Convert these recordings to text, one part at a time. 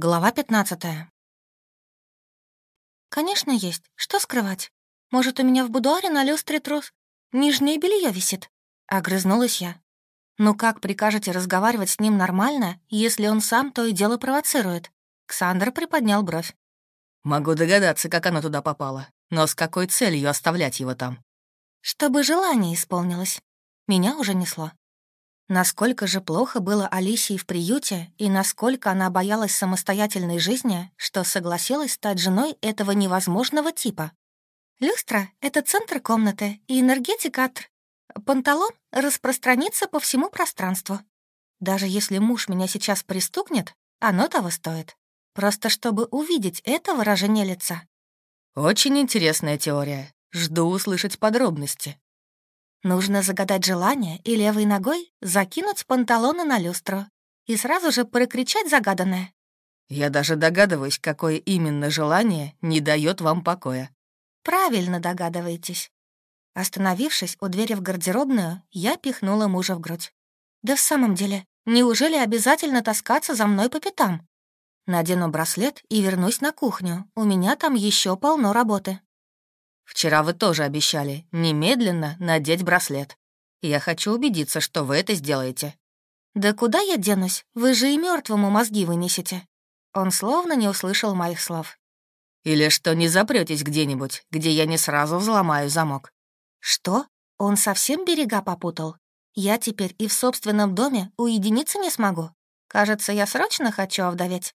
Глава 15 «Конечно есть. Что скрывать? Может, у меня в будуаре на люстре трус? Нижнее белье висит?» Огрызнулась я. «Ну как прикажете разговаривать с ним нормально, если он сам то и дело провоцирует?» Ксандр приподнял бровь. «Могу догадаться, как оно туда попало, но с какой целью оставлять его там?» «Чтобы желание исполнилось. Меня уже несло. Насколько же плохо было Алисии в приюте и насколько она боялась самостоятельной жизни, что согласилась стать женой этого невозможного типа. Люстра — это центр комнаты и энергетика от... Панталон распространится по всему пространству. Даже если муж меня сейчас пристукнет, оно того стоит. Просто чтобы увидеть это выражение лица. Очень интересная теория. Жду услышать подробности. Нужно загадать желание и левой ногой закинуть панталоны на люстру и сразу же прокричать загаданное. Я даже догадываюсь, какое именно желание не дает вам покоя. Правильно догадываетесь. Остановившись у двери в гардеробную, я пихнула мужа в грудь. «Да в самом деле, неужели обязательно таскаться за мной по пятам? Надену браслет и вернусь на кухню, у меня там еще полно работы». Вчера вы тоже обещали немедленно надеть браслет. Я хочу убедиться, что вы это сделаете». «Да куда я денусь? Вы же и мертвому мозги вынесете». Он словно не услышал моих слов. «Или что не запретесь где-нибудь, где я не сразу взломаю замок». «Что? Он совсем берега попутал? Я теперь и в собственном доме уединиться не смогу. Кажется, я срочно хочу овдоветь».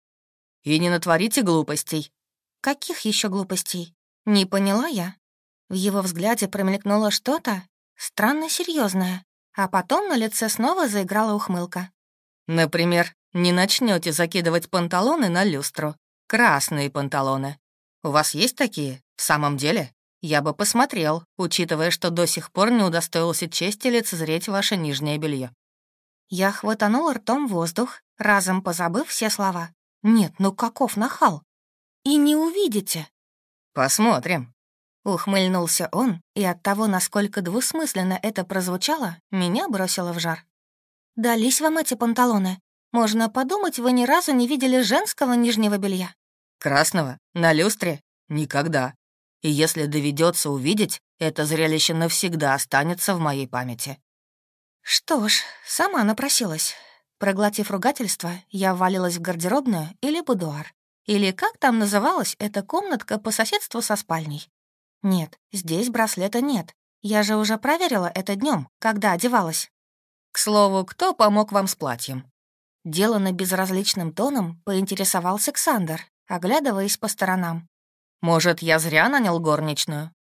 «И не натворите глупостей». «Каких еще глупостей?» «Не поняла я». В его взгляде промелькнуло что-то странно серьезное, а потом на лице снова заиграла ухмылка. «Например, не начнете закидывать панталоны на люстру. Красные панталоны. У вас есть такие? В самом деле? Я бы посмотрел, учитывая, что до сих пор не удостоился чести лицезреть ваше нижнее белье. Я хватанул ртом воздух, разом позабыв все слова. «Нет, ну каков нахал!» «И не увидите!» «Посмотрим!» Ухмыльнулся он, и от того, насколько двусмысленно это прозвучало, меня бросило в жар. «Дались вам эти панталоны? Можно подумать, вы ни разу не видели женского нижнего белья». «Красного? На люстре? Никогда. И если доведется увидеть, это зрелище навсегда останется в моей памяти». Что ж, сама напросилась. Проглотив ругательство, я ввалилась в гардеробную или будуар, или как там называлась эта комнатка по соседству со спальней. «Нет, здесь браслета нет. Я же уже проверила это днем, когда одевалась». «К слову, кто помог вам с платьем?» Делано безразличным тоном поинтересовался Ксандр, оглядываясь по сторонам. «Может, я зря нанял горничную?»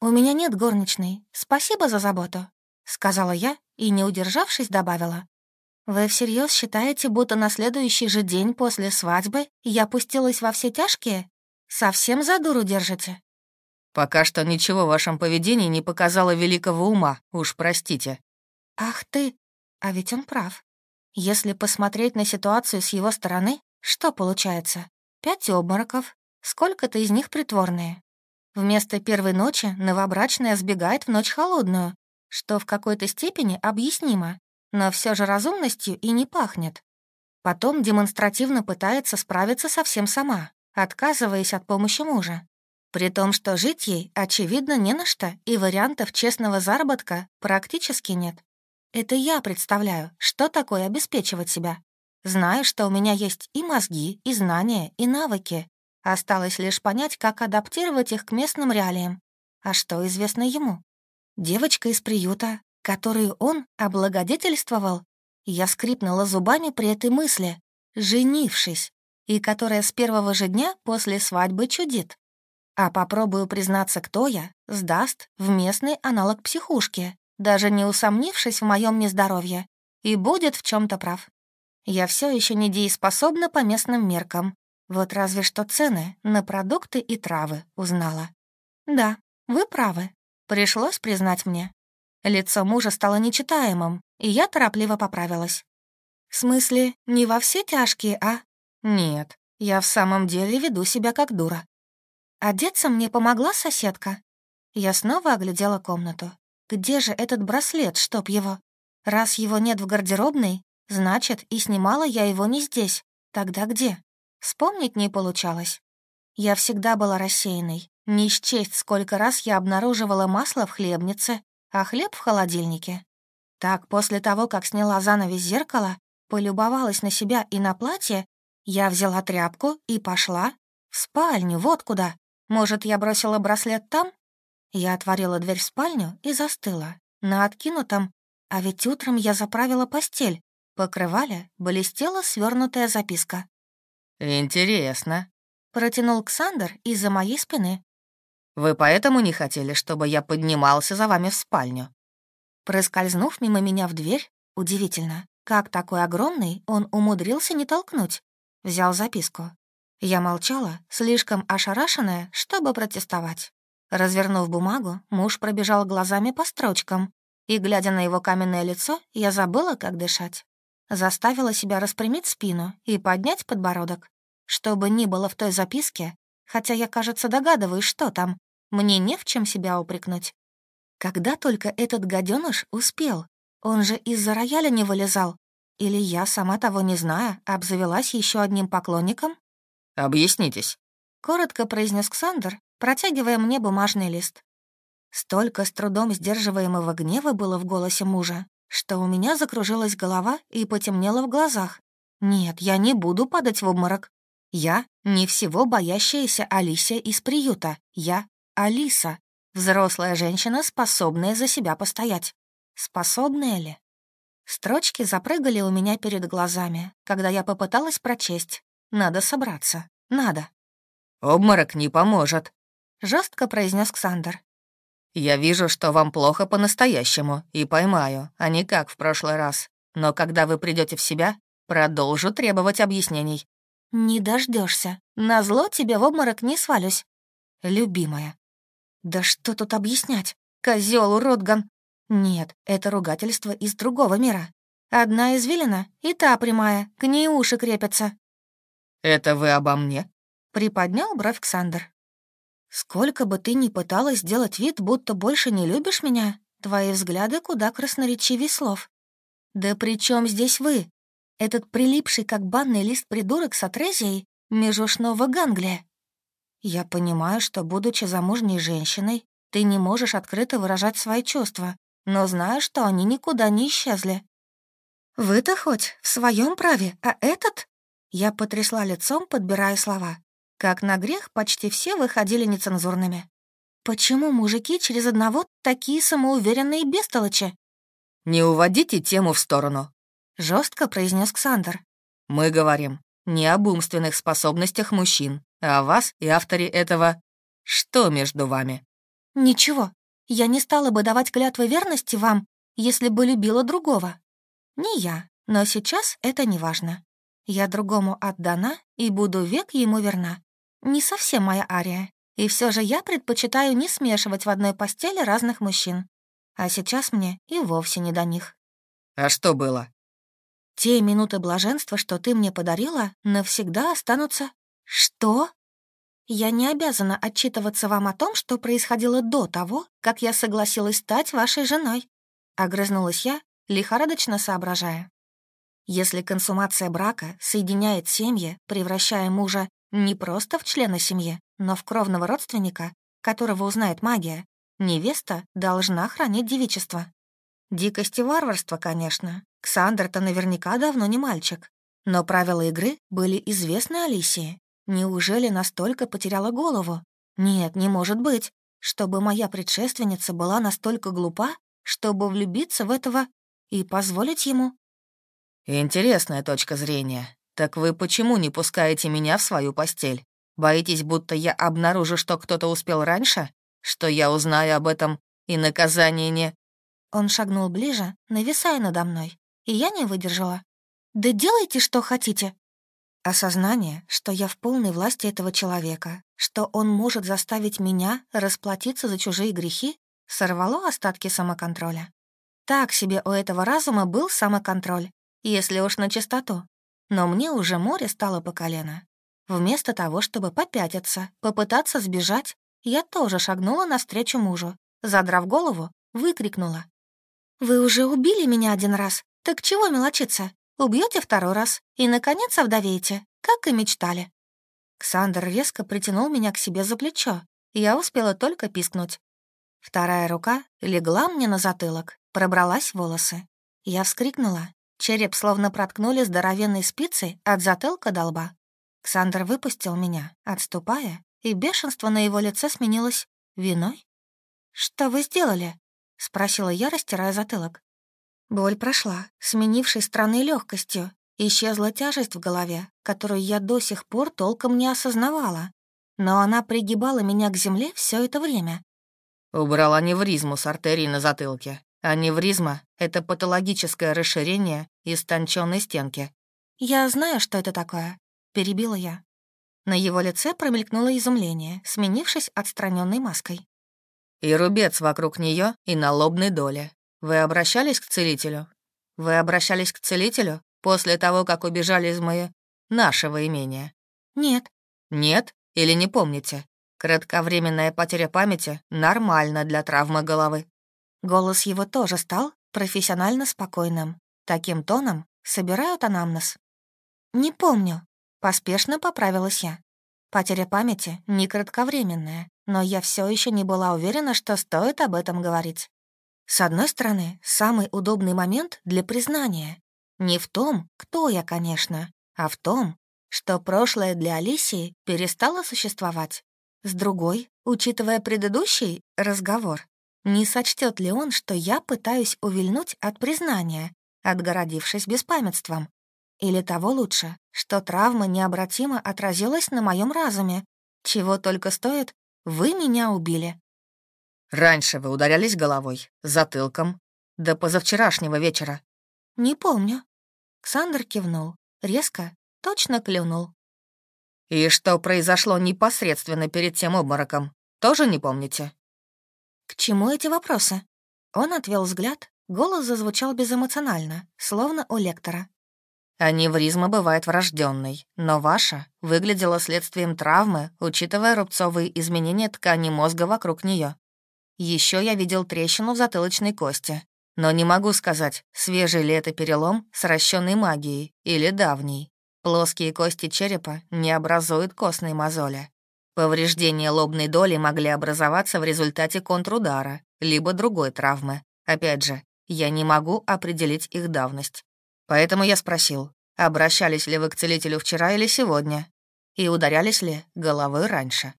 «У меня нет горничной. Спасибо за заботу», — сказала я и, не удержавшись, добавила. «Вы всерьез считаете, будто на следующий же день после свадьбы я пустилась во все тяжкие? Совсем за дуру держите?» Пока что ничего в вашем поведении не показало великого ума, уж простите». «Ах ты! А ведь он прав. Если посмотреть на ситуацию с его стороны, что получается? Пять обмороков. Сколько-то из них притворные. Вместо первой ночи новобрачная сбегает в ночь холодную, что в какой-то степени объяснимо, но все же разумностью и не пахнет. Потом демонстративно пытается справиться совсем сама, отказываясь от помощи мужа. При том, что жить ей, очевидно, не на что, и вариантов честного заработка практически нет. Это я представляю, что такое обеспечивать себя. Знаю, что у меня есть и мозги, и знания, и навыки. Осталось лишь понять, как адаптировать их к местным реалиям. А что известно ему? Девочка из приюта, которую он облагодетельствовал, я скрипнула зубами при этой мысли, женившись, и которая с первого же дня после свадьбы чудит. А попробую признаться, кто я, сдаст в местный аналог психушки, даже не усомнившись в моем нездоровье, и будет в чем то прав. Я все еще недееспособна по местным меркам. Вот разве что цены на продукты и травы узнала. Да, вы правы. Пришлось признать мне. Лицо мужа стало нечитаемым, и я торопливо поправилась. В смысле, не во все тяжкие, а? Нет, я в самом деле веду себя как дура. Одеться мне помогла соседка. Я снова оглядела комнату. Где же этот браслет, чтоб его? Раз его нет в гардеробной, значит, и снимала я его не здесь. Тогда где? Вспомнить не получалось. Я всегда была рассеянной. Не счесть, сколько раз я обнаруживала масло в хлебнице, а хлеб в холодильнике. Так, после того, как сняла занавес зеркала, полюбовалась на себя и на платье, я взяла тряпку и пошла в спальню, вот куда. Может, я бросила браслет там? Я отворила дверь в спальню и застыла. На откинутом, а ведь утром я заправила постель. Покрывали, блестела свернутая записка. «Интересно», — протянул Ксандр из-за моей спины. «Вы поэтому не хотели, чтобы я поднимался за вами в спальню?» Проскользнув мимо меня в дверь, удивительно, как такой огромный он умудрился не толкнуть. Взял записку, я молчала, слишком ошарашенная, чтобы протестовать. Развернув бумагу, муж пробежал глазами по строчкам, и, глядя на его каменное лицо, я забыла, как дышать. Заставила себя распрямить спину и поднять подбородок. Что бы ни было в той записке, хотя я, кажется, догадываюсь, что там, мне не в чем себя упрекнуть. Когда только этот гаденыш успел? Он же из-за рояля не вылезал. Или я, сама того не зная, обзавелась еще одним поклонником? Объяснитесь». Коротко произнес Ксандр, протягивая мне бумажный лист. Столько с трудом сдерживаемого гнева было в голосе мужа, что у меня закружилась голова и потемнело в глазах. «Нет, я не буду падать в обморок. Я не всего боящаяся Алисия из приюта. Я Алиса, взрослая женщина, способная за себя постоять. Способная ли?» Строчки запрыгали у меня перед глазами, когда я попыталась прочесть, надо собраться. Надо». «Обморок не поможет», — жестко произнес Ксандр. «Я вижу, что вам плохо по-настоящему, и поймаю, а не как в прошлый раз. Но когда вы придете в себя, продолжу требовать объяснений». «Не дождешься. Назло тебе в обморок не свалюсь». «Любимая». «Да что тут объяснять? козел уродган!» «Нет, это ругательство из другого мира. Одна извилина, и та прямая, к ней уши крепятся. «Это вы обо мне?» — приподнял бровь Ксандр. «Сколько бы ты ни пыталась сделать вид, будто больше не любишь меня, твои взгляды куда красноречивее слов. Да при чем здесь вы? Этот прилипший, как банный лист придурок с отрезией, межушного ганглия. Я понимаю, что, будучи замужней женщиной, ты не можешь открыто выражать свои чувства, но знаю, что они никуда не исчезли. Вы-то хоть в своем праве, а этот я потрясла лицом, подбирая слова. Как на грех, почти все выходили нецензурными. Почему мужики через одного такие самоуверенные бестолочи? «Не уводите тему в сторону», — жестко произнес Ксандр. «Мы говорим не об умственных способностях мужчин, а о вас и авторе этого. Что между вами?» «Ничего. Я не стала бы давать клятвы верности вам, если бы любила другого. Не я, но сейчас это не важно. Я другому отдана и буду век ему верна. Не совсем моя ария. И все же я предпочитаю не смешивать в одной постели разных мужчин. А сейчас мне и вовсе не до них. А что было? Те минуты блаженства, что ты мне подарила, навсегда останутся... Что? Я не обязана отчитываться вам о том, что происходило до того, как я согласилась стать вашей женой. Огрызнулась я, лихорадочно соображая если консумация брака соединяет семьи, превращая мужа не просто в члена семьи, но в кровного родственника, которого узнает магия, невеста должна хранить девичество. Дикость и варварство, конечно. Ксандр-то наверняка давно не мальчик. Но правила игры были известны Алисии. Неужели настолько потеряла голову? Нет, не может быть, чтобы моя предшественница была настолько глупа, чтобы влюбиться в этого и позволить ему. «Интересная точка зрения. Так вы почему не пускаете меня в свою постель? Боитесь, будто я обнаружу, что кто-то успел раньше? Что я узнаю об этом, и наказание не...» Он шагнул ближе, нависая надо мной, и я не выдержала. «Да делайте, что хотите!» Осознание, что я в полной власти этого человека, что он может заставить меня расплатиться за чужие грехи, сорвало остатки самоконтроля. Так себе у этого разума был самоконтроль, если уж на чистоту. Но мне уже море стало по колено. Вместо того, чтобы попятиться, попытаться сбежать, я тоже шагнула навстречу мужу. Задрав голову, выкрикнула. «Вы уже убили меня один раз, так чего мелочиться? Убьете второй раз и, наконец, овдовеете, как и мечтали». Ксандр резко притянул меня к себе за плечо. Я успела только пискнуть. Вторая рука легла мне на затылок, пробралась волосы. Я вскрикнула Череп словно проткнули здоровенной спицей от затылка до лба. Ксандр выпустил меня, отступая, и бешенство на его лице сменилось виной. «Что вы сделали?» — спросила я, растирая затылок. Боль прошла, сменившись странной легкостью. Исчезла тяжесть в голове, которую я до сих пор толком не осознавала. Но она пригибала меня к земле все это время. Убрал аневризму с артерий на затылке. Аневризма — это патологическое расширение истонченной стенки. «Я знаю, что это такое», — перебила я. На его лице промелькнуло изумление, сменившись отстраненной маской. «И рубец вокруг нее и на лобной доле. Вы обращались к целителю? Вы обращались к целителю после того, как убежали из моего... нашего имения?» «Нет». «Нет? Или не помните? Кратковременная потеря памяти нормально для травмы головы». Голос его тоже стал профессионально спокойным. Таким тоном собирают анамнез. «Не помню», — поспешно поправилась я. Потеря памяти не кратковременная, но я все еще не была уверена, что стоит об этом говорить. С одной стороны, самый удобный момент для признания. Не в том, кто я, конечно, а в том, что прошлое для Алисии перестало существовать. С другой, учитывая предыдущий разговор, не сочтет ли он, что я пытаюсь увильнуть от признания, отгородившись беспамятством. Или того лучше, что травма необратимо отразилась на моем разуме. Чего только стоит, вы меня убили. Раньше вы ударялись головой, затылком, до позавчерашнего вечера. Не помню. Ксандр кивнул, резко, точно клюнул. И что произошло непосредственно перед тем обмороком, тоже не помните? К чему эти вопросы? Он отвел взгляд, Голос зазвучал безэмоционально, словно у лектора. «Аневризма бывает врожденной, но ваша выглядела следствием травмы, учитывая рубцовые изменения ткани мозга вокруг нее. Еще я видел трещину в затылочной кости, но не могу сказать, свежий ли это перелом, сращенный магией, или давний. Плоские кости черепа не образуют костные мозоли. Повреждения лобной доли могли образоваться в результате контрудара, либо другой травмы. Опять же, я не могу определить их давность. Поэтому я спросил, обращались ли вы к целителю вчера или сегодня, и ударялись ли головы раньше.